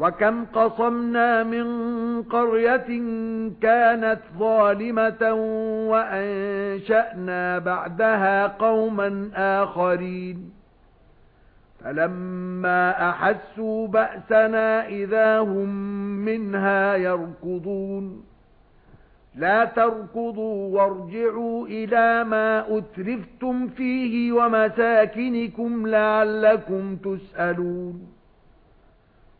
وَكَمْ قَصَمْنَا مِنْ قَرْيَةٍ كَانَتْ ظَالِمَةً وَأَنشَأْنَا بَعْدَهَا قَوْمًا آخَرِينَ. فَلَمَّا أَحَسُّوا بَأْسَنَا إِذَا هُمْ مِنْهَا يَرْكُضُونَ. لَا تَرْكُضُوا وَارْجِعُوا إِلَى مَا أُتْرِفْتُمْ فِيهِ وَمَسَاكِنِكُمْ لَعَلَّكُمْ تُسْأَلُونَ.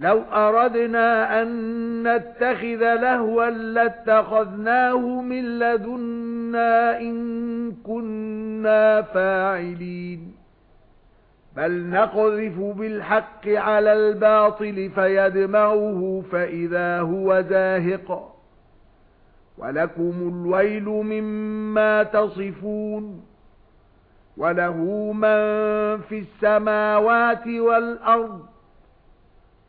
لَوْ أَرَدْنَا أَن نَّتَّخِذَ لَهْوًا لَّاتَّخَذْنَاهُ مِن لَّدُنَّا إِن كُنَّا فَاعِلِينَ. بَلْ نَقْذِفُ بِالْحَقِّ عَلَى الْبَاطِلِ فَيَدْمَغُهُ فَإِذَا هُوَ زَاهِقٌ. وَلَكُمُ الْوَيْلُ مِمَّا تَصِفُونَ. وَلَهُ مَن فِي السَّمَاوَاتِ وَالْأَرْضِ